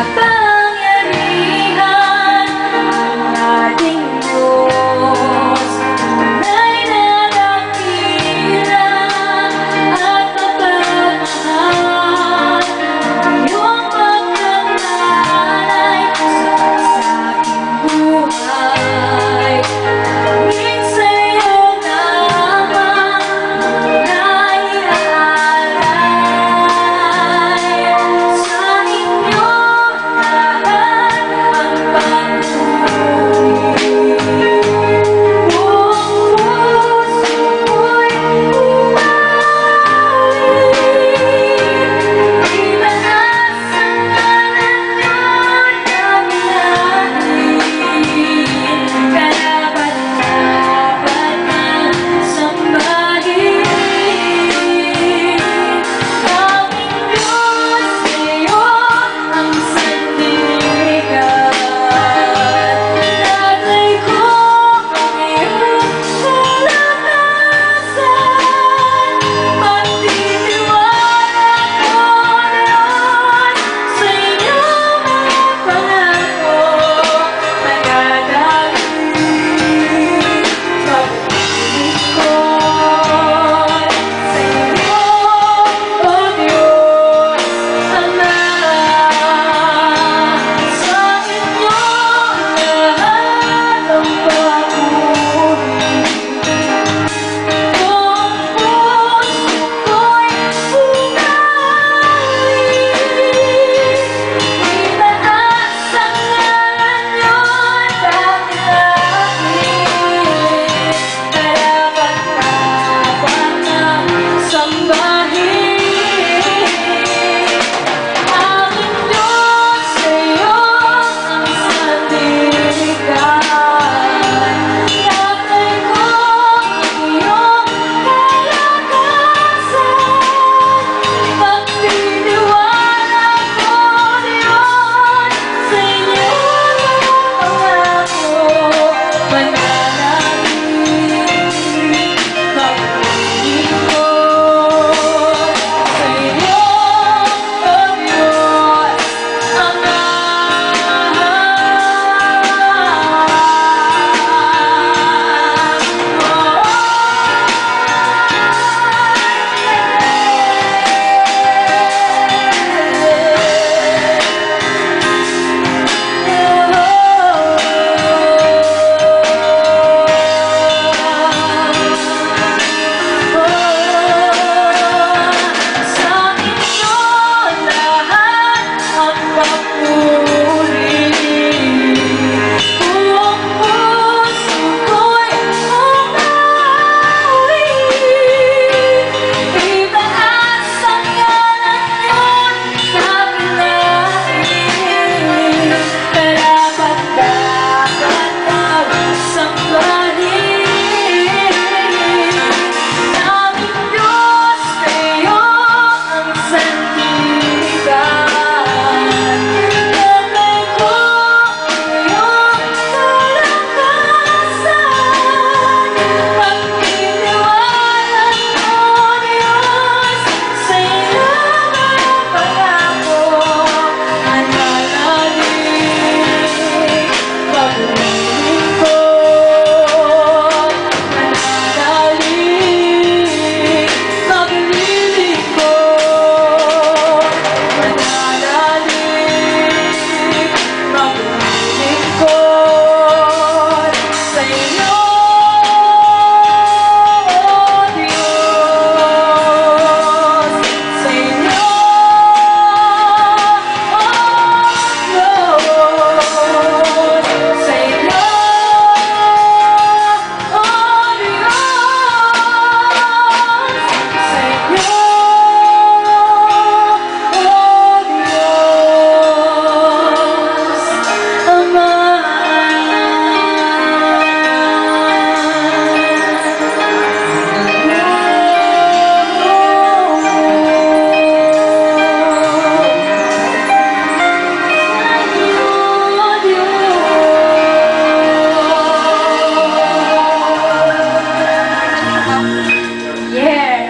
Bye.